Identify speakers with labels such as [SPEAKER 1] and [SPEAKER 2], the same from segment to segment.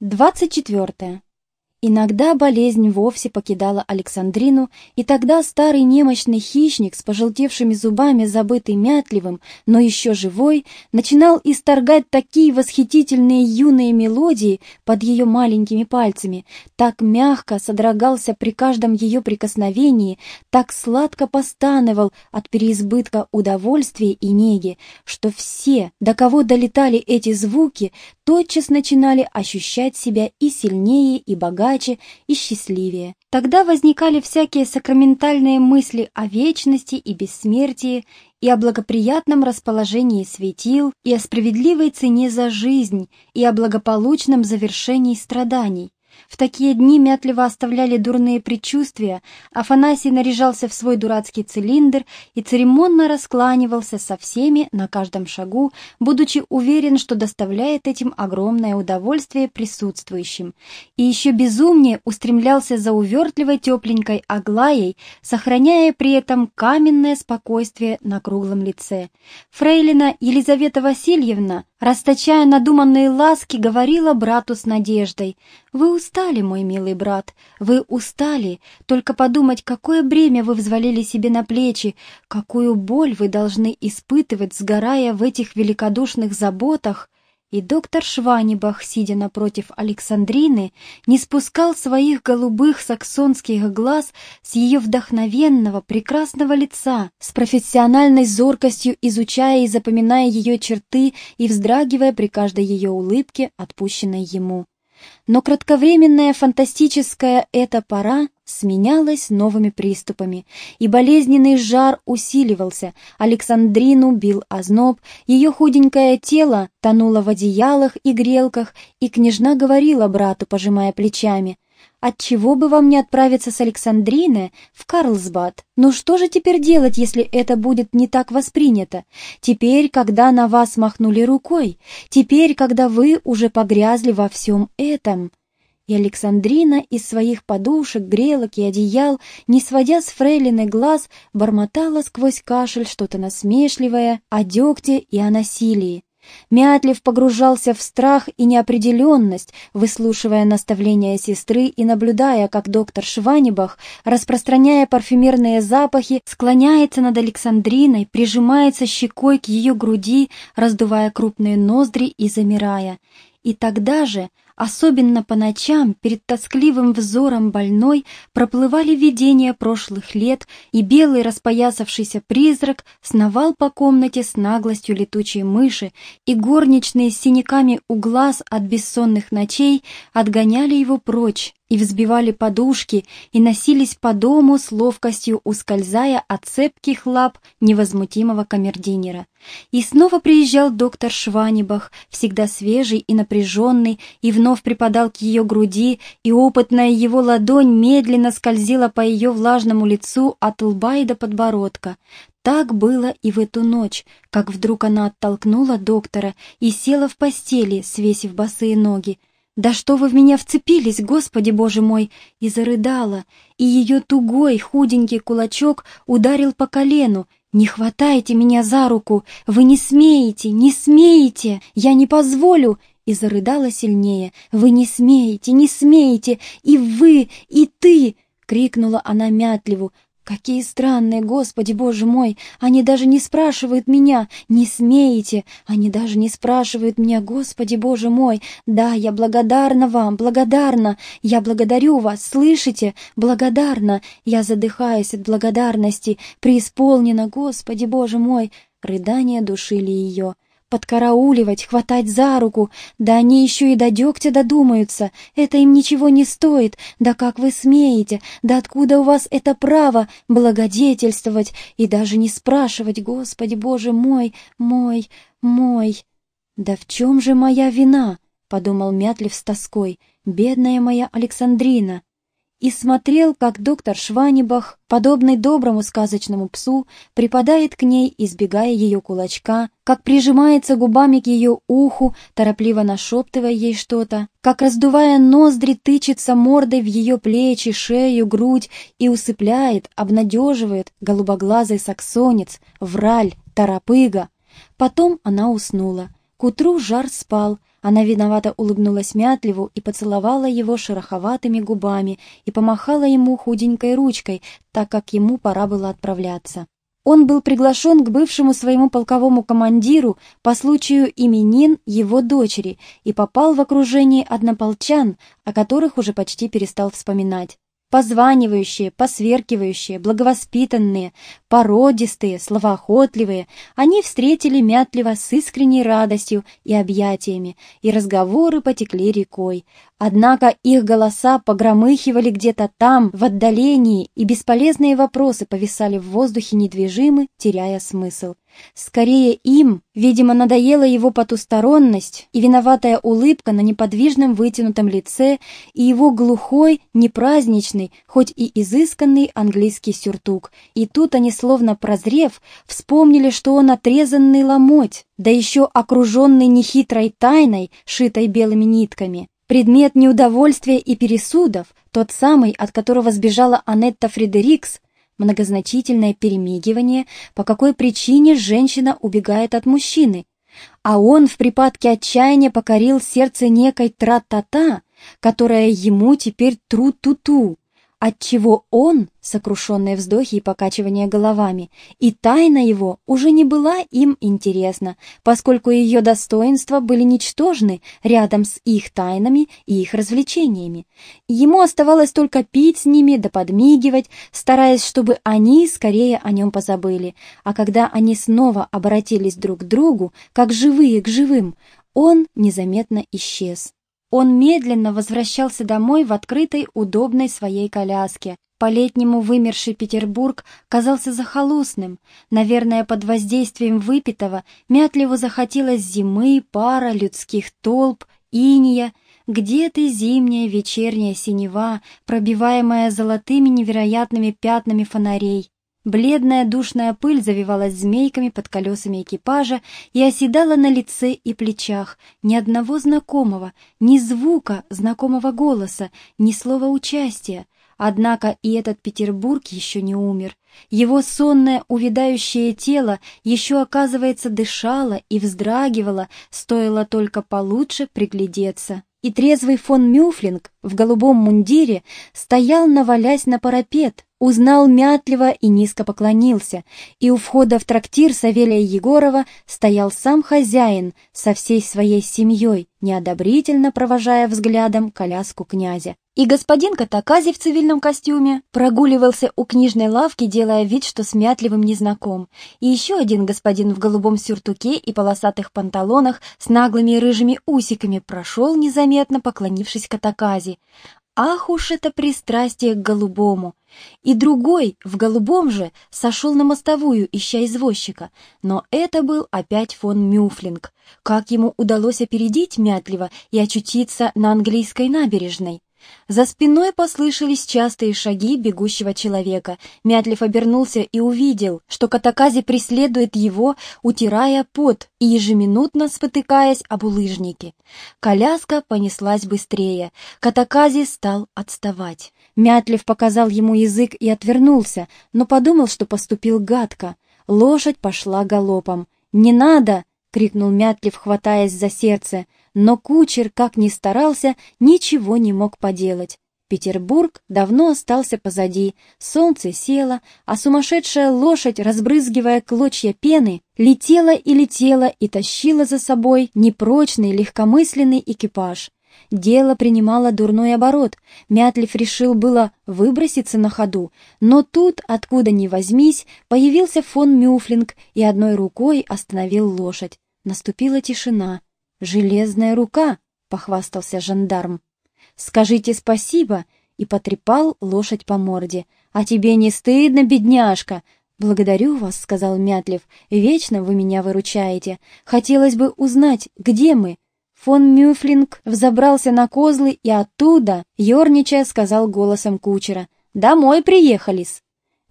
[SPEAKER 1] 24. Иногда болезнь вовсе покидала Александрину, и тогда старый немощный хищник с пожелтевшими зубами, забытый мятливым, но еще живой, начинал исторгать такие восхитительные юные мелодии под ее маленькими пальцами, так мягко содрогался при каждом ее прикосновении, так сладко постановал от переизбытка удовольствия и неги, что все, до кого долетали эти звуки, тотчас начинали ощущать себя и сильнее, и богаче, богаче и счастливее. Тогда возникали всякие сакраментальные мысли о вечности и бессмертии, и о благоприятном расположении светил, и о справедливой цене за жизнь, и о благополучном завершении страданий. В такие дни мятливо оставляли дурные предчувствия, Афанасий наряжался в свой дурацкий цилиндр и церемонно раскланивался со всеми на каждом шагу, будучи уверен, что доставляет этим огромное удовольствие присутствующим. И еще безумнее устремлялся за увертливой тепленькой Аглаей, сохраняя при этом каменное спокойствие на круглом лице. Фрейлина Елизавета Васильевна, расточая надуманные ласки, говорила брату с надеждой, «Вы устали, мой милый брат, вы устали, только подумать, какое бремя вы взвалили себе на плечи, какую боль вы должны испытывать, сгорая в этих великодушных заботах». И доктор Шванибах, сидя напротив Александрины, не спускал своих голубых саксонских глаз с ее вдохновенного, прекрасного лица, с профессиональной зоркостью изучая и запоминая ее черты и вздрагивая при каждой ее улыбке, отпущенной ему. Но кратковременная фантастическая эта пора сменялась новыми приступами, и болезненный жар усиливался, Александрину бил озноб, ее худенькое тело тонуло в одеялах и грелках, и княжна говорила брату, пожимая плечами — Отчего бы вам не отправиться с Александрины в Карлсбад? Ну что же теперь делать, если это будет не так воспринято? Теперь, когда на вас махнули рукой? Теперь, когда вы уже погрязли во всем этом?» И Александрина из своих подушек, грелок и одеял, не сводя с фрейлины глаз, бормотала сквозь кашель что-то насмешливое о дегте и о насилии. Мятлив погружался в страх и неопределенность, выслушивая наставления сестры и наблюдая, как доктор Шванибах, распространяя парфюмерные запахи, склоняется над Александриной, прижимается щекой к ее груди, раздувая крупные ноздри и замирая. И тогда же Особенно по ночам перед тоскливым взором больной проплывали видения прошлых лет, и белый распоясавшийся призрак сновал по комнате с наглостью летучей мыши, и горничные с синяками у глаз от бессонных ночей отгоняли его прочь, и взбивали подушки, и носились по дому с ловкостью, ускользая от цепких лап невозмутимого камердинера. И снова приезжал доктор Шванибах, всегда свежий и напряженный, и вновь припадал к ее груди, и опытная его ладонь медленно скользила по ее влажному лицу от лба и до подбородка. Так было и в эту ночь, как вдруг она оттолкнула доктора и села в постели, свесив босые ноги. «Да что вы в меня вцепились, Господи Боже мой!» и зарыдала, и ее тугой худенький кулачок ударил по колену. «Не хватайте меня за руку! Вы не смеете, не смеете! Я не позволю!» и зарыдала сильнее. «Вы не смеете, не смеете! И вы, и ты!» — крикнула она Мятливу. Какие странные, Господи, Боже мой! Они даже не спрашивают меня, не смеете! Они даже не спрашивают меня, Господи, Боже мой! Да, я благодарна вам, благодарна! Я благодарю вас, слышите? Благодарна! Я задыхаюсь от благодарности, преисполнена, Господи, Боже мой! Рыдания душили ее подкарауливать, хватать за руку, да они еще и до дегтя додумаются, это им ничего не стоит, да как вы смеете, да откуда у вас это право благодетельствовать и даже не спрашивать, Господи Боже мой, мой, мой. Да в чем же моя вина? — подумал Мятлив с тоской, — бедная моя Александрина и смотрел, как доктор Шванибах, подобный доброму сказочному псу, припадает к ней, избегая ее кулачка, как прижимается губами к ее уху, торопливо нашептывая ей что-то, как, раздувая ноздри, тычется мордой в ее плечи, шею, грудь и усыпляет, обнадеживает голубоглазый саксонец, враль, торопыга. Потом она уснула. К утру жар спал, Она виновато улыбнулась Мятлеву и поцеловала его шероховатыми губами и помахала ему худенькой ручкой, так как ему пора было отправляться. Он был приглашен к бывшему своему полковому командиру по случаю именин его дочери и попал в окружение однополчан, о которых уже почти перестал вспоминать. Позванивающие, посверкивающие, благовоспитанные, породистые, словоохотливые, они встретили Мятлева с искренней радостью и объятиями, и разговоры потекли рекой. Однако их голоса погромыхивали где-то там, в отдалении, и бесполезные вопросы повисали в воздухе недвижимы, теряя смысл. Скорее им, видимо, надоела его потусторонность и виноватая улыбка на неподвижном вытянутом лице и его глухой, непраздничный, хоть и изысканный английский сюртук. И тут они, словно прозрев, вспомнили, что он отрезанный ломоть, да еще окруженный нехитрой тайной, шитой белыми нитками. Предмет неудовольствия и пересудов, тот самый, от которого сбежала Анетта Фредерикс, многозначительное перемигивание, по какой причине женщина убегает от мужчины, а он в припадке отчаяния покорил сердце некой тра-та-та, которая ему теперь тру-ту-ту, отчего он, сокрушенные вздохи и покачивания головами, и тайна его уже не была им интересна, поскольку ее достоинства были ничтожны рядом с их тайнами и их развлечениями. Ему оставалось только пить с ними да подмигивать, стараясь, чтобы они скорее о нем позабыли, а когда они снова обратились друг к другу, как живые к живым, он незаметно исчез. Он медленно возвращался домой в открытой, удобной своей коляске. По-летнему вымерший Петербург казался захолустным. Наверное, под воздействием выпитого Мятливу захотелось зимы, пара, людских толп, иния. Где ты, зимняя вечерняя синева, пробиваемая золотыми невероятными пятнами фонарей? Бледная душная пыль завивалась змейками под колесами экипажа и оседала на лице и плечах. Ни одного знакомого, ни звука знакомого голоса, ни слова участия. Однако и этот Петербург еще не умер. Его сонное увядающее тело еще, оказывается, дышало и вздрагивало, стоило только получше приглядеться и трезвый фон Мюфлинг в голубом мундире стоял, навалясь на парапет, узнал мятливо и низко поклонился, и у входа в трактир Савелия Егорова стоял сам хозяин со всей своей семьей, неодобрительно провожая взглядом коляску князя. И господин Катакази в цивильном костюме прогуливался у книжной лавки, делая вид, что с Мятливым не. И еще один господин в голубом сюртуке и полосатых панталонах с наглыми рыжими усиками прошел незаметно, поклонившись Катакази. Ах уж это пристрастие к голубому! И другой, в голубом же, сошел на мостовую, ища извозчика. Но это был опять фон Мюфлинг. Как ему удалось опередить Мятлива и очутиться на английской набережной? За спиной послышались частые шаги бегущего человека. Мятлив обернулся и увидел, что Катакази преследует его, утирая пот и ежеминутно спотыкаясь об улыжнике. Коляска понеслась быстрее. Катакази стал отставать. Мятлив показал ему язык и отвернулся, но подумал, что поступил гадко. Лошадь пошла галопом. «Не надо!» — крикнул Мятлив, хватаясь за сердце но кучер, как ни старался, ничего не мог поделать. Петербург давно остался позади, солнце село, а сумасшедшая лошадь, разбрызгивая клочья пены, летела и летела и тащила за собой непрочный легкомысленный экипаж. Дело принимало дурной оборот. Мятлив решил было выброситься на ходу, но тут, откуда ни возьмись, появился фон Мюфлинг и одной рукой остановил лошадь. Наступила тишина. «Железная рука!» — похвастался жандарм. «Скажите спасибо!» — и потрепал лошадь по морде. «А тебе не стыдно, бедняжка?» «Благодарю вас», — сказал Мятлев. «Вечно вы меня выручаете. Хотелось бы узнать, где мы?» Фон Мюфлинг взобрался на козлы и оттуда, ерничая, сказал голосом кучера. «Домой приехались!»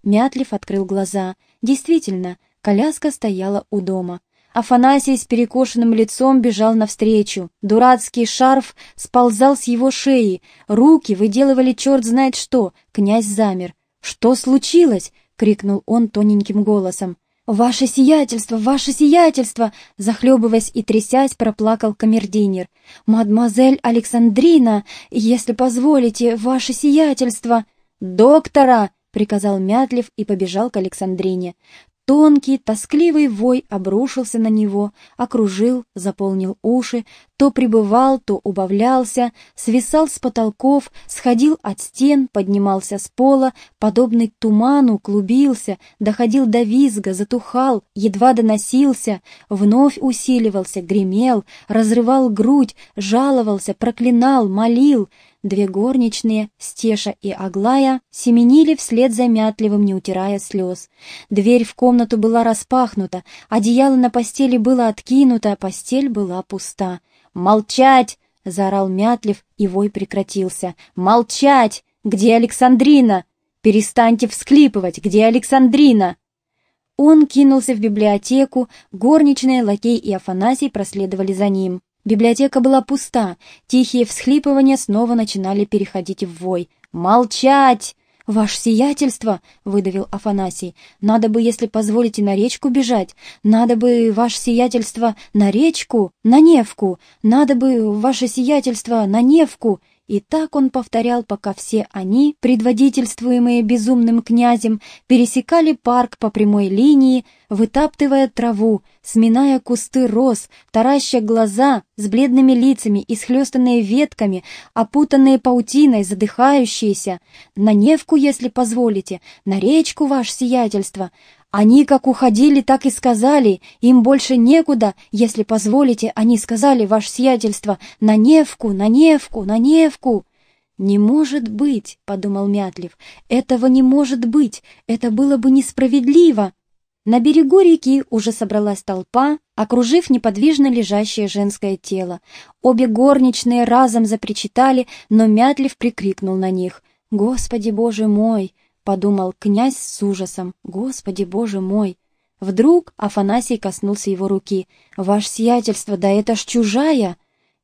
[SPEAKER 1] Мятлев открыл глаза. Действительно, коляска стояла у дома. Афанасий с перекошенным лицом бежал навстречу. Дурацкий шарф сползал с его шеи, руки выделывали черт знает что. Князь замер. «Что случилось?» — крикнул он тоненьким голосом. «Ваше сиятельство! Ваше сиятельство!» Захлебываясь и трясясь, проплакал камердинер. «Мадемуазель Александрина, если позволите, ваше сиятельство!» «Доктора!» — приказал Мятлев и побежал к Александрине. Тонкий, тоскливый вой обрушился на него, окружил, заполнил уши, то пребывал, то убавлялся, свисал с потолков, сходил от стен, поднимался с пола, подобный туману, клубился, доходил до визга, затухал, едва доносился, вновь усиливался, гремел, разрывал грудь, жаловался, проклинал, молил — Две горничные, Стеша и Аглая, семенили вслед за Мятливым, не утирая слез. Дверь в комнату была распахнута, одеяло на постели было откинуто, а постель была пуста. «Молчать!» — заорал Мятлив, и вой прекратился. «Молчать! Где Александрина? Перестаньте всклипывать! Где Александрина?» Он кинулся в библиотеку, горничные, лакей и Афанасий проследовали за ним. Библиотека была пуста, тихие всхлипывания снова начинали переходить в вой. «Молчать!» «Ваше сиятельство!» — выдавил Афанасий. «Надо бы, если позволите, на речку бежать. Надо бы, ваше сиятельство, на речку, на Невку. Надо бы, ваше сиятельство, на Невку!» И так он повторял, пока все они, предводительствуемые безумным князем, пересекали парк по прямой линии, вытаптывая траву, сминая кусты роз, тараща глаза с бледными лицами, исхлестанные ветками, опутанные паутиной, задыхающиеся. На Невку, если позволите, на речку, ваше сиятельство. Они как уходили, так и сказали, им больше некуда, если позволите, они сказали, ваше сиятельство, на Невку, на Невку, на Невку. «Не может быть», — подумал Мятлев, — «этого не может быть, это было бы несправедливо». На берегу реки уже собралась толпа, окружив неподвижно лежащее женское тело. Обе горничные разом запричитали, но Мятлев прикрикнул на них. «Господи, Боже мой!» Подумал князь с ужасом. «Господи, Боже мой!» Вдруг Афанасий коснулся его руки. «Ваше сиятельство, да это ж чужая!»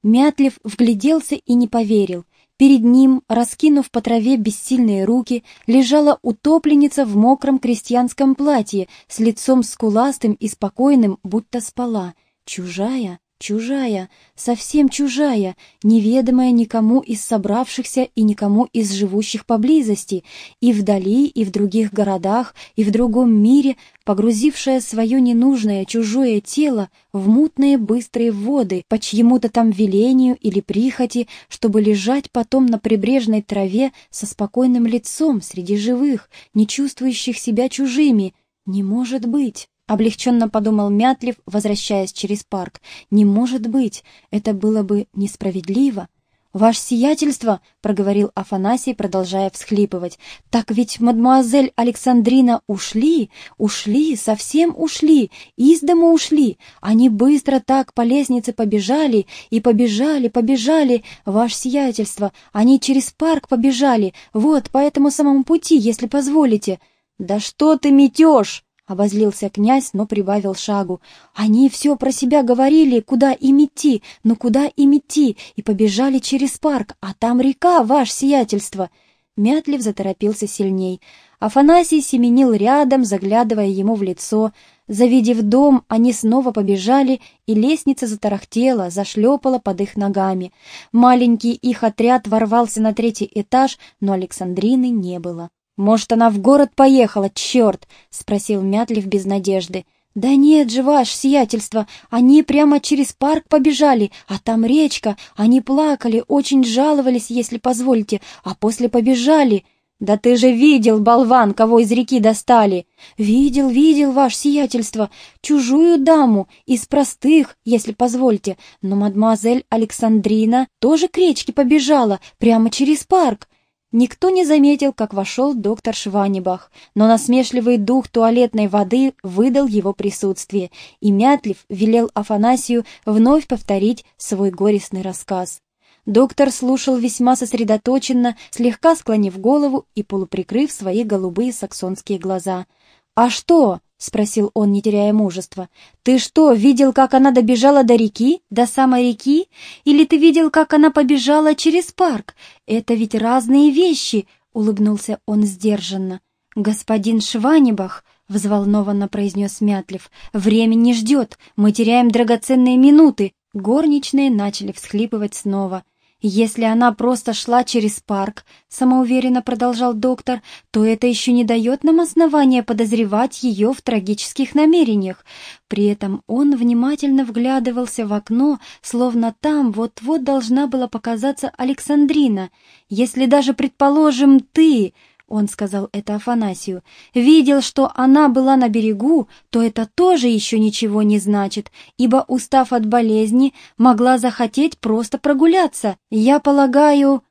[SPEAKER 1] Мятлев вгляделся и не поверил. Перед ним, раскинув по траве бессильные руки, лежала утопленница в мокром крестьянском платье, с лицом скуластым и спокойным, будто спала. Чужая? Чужая, совсем чужая, неведомая никому из собравшихся и никому из живущих поблизости, и вдали, и в других городах, и в другом мире, погрузившая свое ненужное чужое тело в мутные быстрые воды по чьему-то там велению или прихоти, чтобы лежать потом на прибрежной траве со спокойным лицом среди живых, не чувствующих себя чужими. Не может быть! Облегченно подумал Мятлев, возвращаясь через парк. «Не может быть! Это было бы несправедливо!» «Ваше сиятельство!» — проговорил Афанасий, продолжая всхлипывать. «Так ведь мадмуазель Александрина ушли, ушли, совсем ушли, из дому ушли. Они быстро так по лестнице побежали и побежали, побежали, ваше сиятельство. Они через парк побежали, вот по этому самому пути, если позволите». «Да что ты метешь!» Обозлился князь, но прибавил шагу. Они все про себя говорили, куда им идти, но куда им идти, и побежали через парк, а там река, ваше сиятельство. Мятлив заторопился сильней. Афанасий семенил рядом, заглядывая ему в лицо. Завидев дом, они снова побежали, и лестница затарахтела, зашлепала под их ногами. Маленький их отряд ворвался на третий этаж, но Александрины не было. «Может, она в город поехала, черт?» — спросил Мятлив без надежды. «Да нет же, ваше сиятельство, они прямо через парк побежали, а там речка, они плакали, очень жаловались, если позволите, а после побежали». «Да ты же видел, болван, кого из реки достали!» «Видел, видел, ваше сиятельство, чужую даму, из простых, если позвольте, но мадемуазель Александрина тоже к речке побежала, прямо через парк. Никто не заметил, как вошел доктор Шванебах, но насмешливый дух туалетной воды выдал его присутствие, и Мятлив велел Афанасию вновь повторить свой горестный рассказ. Доктор слушал весьма сосредоточенно, слегка склонив голову и полуприкрыв свои голубые саксонские глаза. «А что?» — спросил он, не теряя мужества. «Ты что, видел, как она добежала до реки, до самой реки? Или ты видел, как она побежала через парк? Это ведь разные вещи!» — улыбнулся он сдержанно. «Господин Шванебах!» — взволнованно произнес Мятлев. «Время не ждет, мы теряем драгоценные минуты!» Горничные начали всхлипывать снова. «Если она просто шла через парк», — самоуверенно продолжал доктор, «то это еще не дает нам основания подозревать ее в трагических намерениях». При этом он внимательно вглядывался в окно, словно там вот-вот должна была показаться Александрина. «Если даже, предположим, ты...» он сказал это Афанасию, видел, что она была на берегу, то это тоже еще ничего не значит, ибо, устав от болезни, могла захотеть просто прогуляться. Я полагаю...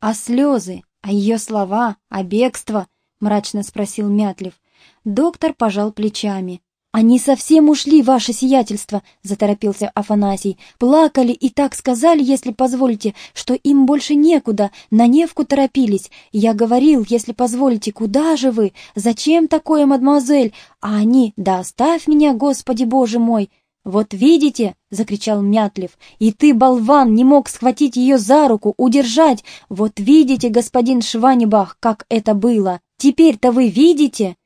[SPEAKER 1] А слезы, а ее слова, а бегство? Мрачно спросил Мятлев. Доктор пожал плечами. «Они совсем ушли, ваше сиятельство», — заторопился Афанасий. «Плакали и так сказали, если позволите, что им больше некуда, на Невку торопились. Я говорил, если позволите, куда же вы? Зачем такое, мадемуазель? А они, да оставь меня, Господи Боже мой!» «Вот видите!» — закричал Мятлев. «И ты, болван, не мог схватить ее за руку, удержать! Вот видите, господин Шванебах, как это было! Теперь-то вы видите!»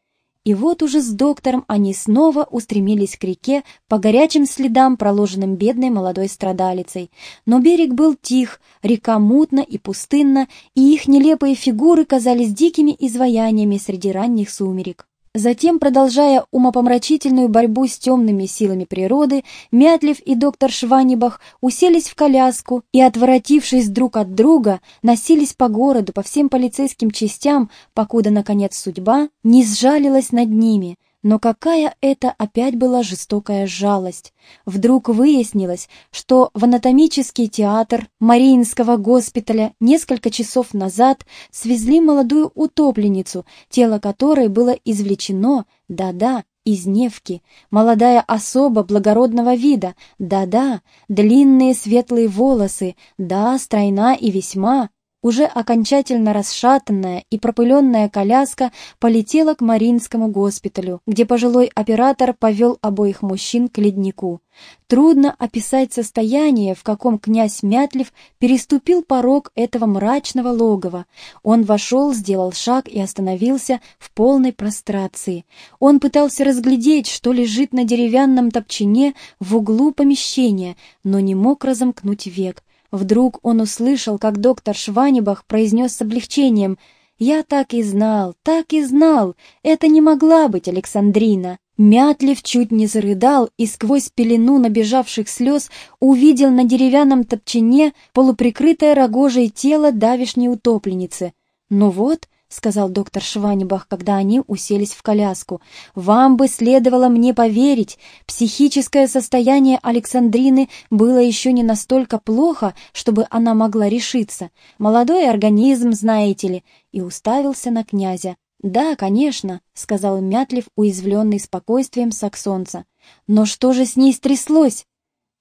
[SPEAKER 1] И вот уже с доктором они снова устремились к реке по горячим следам, проложенным бедной молодой страдалицей. Но берег был тих, река мутна и пустынна, и их нелепые фигуры казались дикими изваяниями среди ранних сумерек. Затем, продолжая умопомрачительную борьбу с темными силами природы, Мятлев и доктор Шванибах уселись в коляску и, отворотившись друг от друга, носились по городу, по всем полицейским частям, покуда, наконец, судьба не сжалилась над ними, но какая это опять была жестокая жалость! Вдруг выяснилось, что в анатомический театр Мариинского госпиталя несколько часов назад свезли молодую утопленницу, тело которой было извлечено, да-да, из Невки, молодая особа благородного вида, да-да, длинные светлые волосы, да, стройна и весьма, уже окончательно расшатанная и пропыленная коляска полетела к Маринскому госпиталю, где пожилой оператор повел обоих мужчин к леднику. Трудно описать состояние, в каком князь Мятлев переступил порог этого мрачного логова. Он вошел, сделал шаг и остановился в полной прострации. Он пытался разглядеть, что лежит на деревянном топчине в углу помещения, но не мог разомкнуть век. Вдруг он услышал, как доктор Шванебах произнес с облегчением «Я так и знал, так и знал, это не могла быть Александрина». Мятлив чуть не зарыдал и сквозь пелену набежавших слез увидел на деревянном топчине полуприкрытое рогожей тело давишней утопленницы. «Ну вот», — сказал доктор Шванебах, когда они уселись в коляску. «Вам бы следовало мне поверить. Психическое состояние Александрины было еще не настолько плохо, чтобы она могла решиться. Молодой организм, знаете ли». И уставился на князя. «Да, конечно», — сказал Мятлев, уязвленный спокойствием саксонца. «Но что же с ней стряслось?»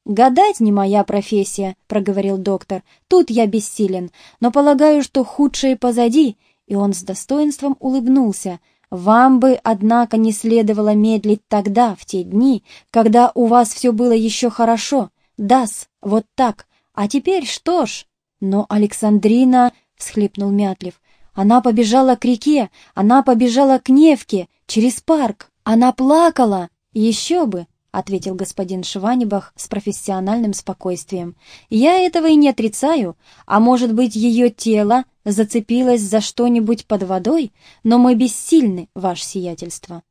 [SPEAKER 1] «Гадать не моя профессия», — проговорил доктор. «Тут я бессилен, но полагаю, что худшее позади, и он с достоинством улыбнулся. «Вам бы, однако, не следовало медлить тогда, в те дни, когда у вас все было еще хорошо. Дас, вот так. А теперь что ж?» «Но Александрина...» — всхлипнул Мятлев. «Она побежала к реке, она побежала к Невке, через парк. Она плакала. Еще бы!» — ответил господин Шванебах с профессиональным спокойствием. «Я этого и не отрицаю. А может быть, ее тело зацепилась за что-нибудь под водой, но мы бессильны, ваше сиятельство.